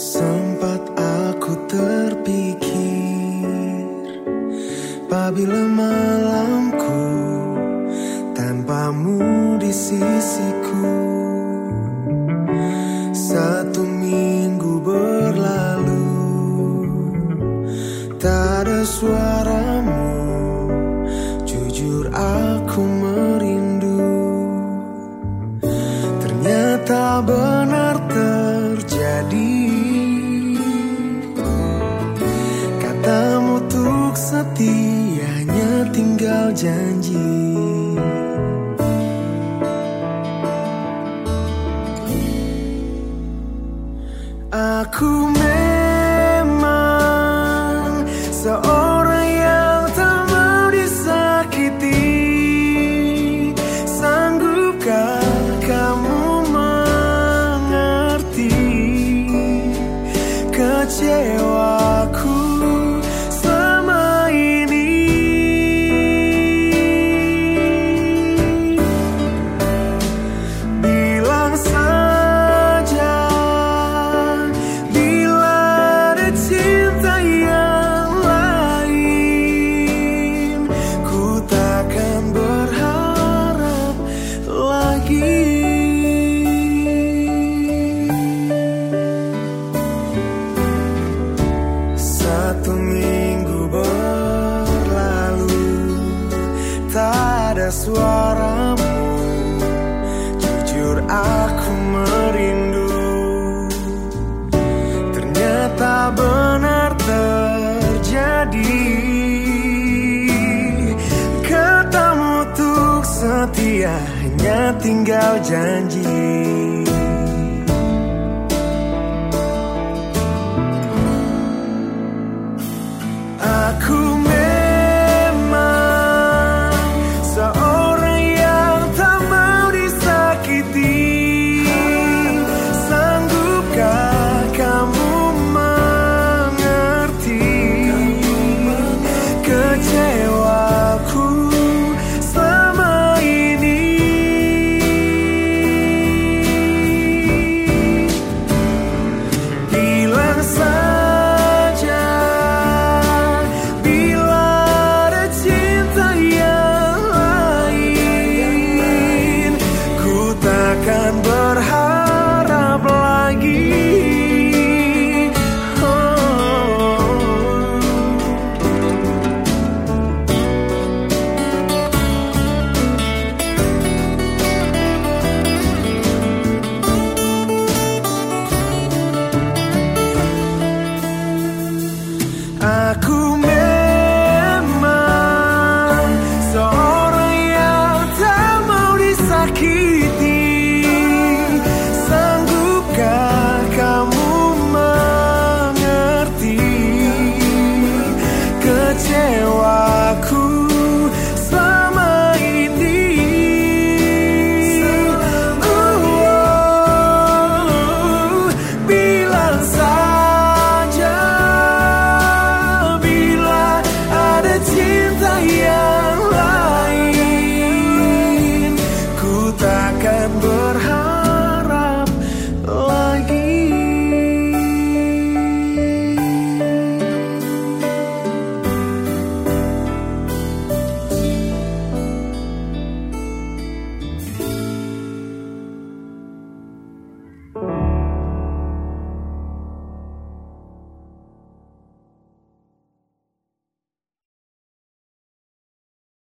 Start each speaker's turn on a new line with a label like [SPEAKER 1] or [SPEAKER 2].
[SPEAKER 1] Sempat aku terpikir Apabila malamku Tanpamu di sisiku Satu minggu berlalu Tak ada suaramu. Jujur aku merindu Ternyata ber tinggal janji suaramu. Jujur aku merindu. Ternyata benar terjadi. Katamu untuk setia Hanya tinggal janji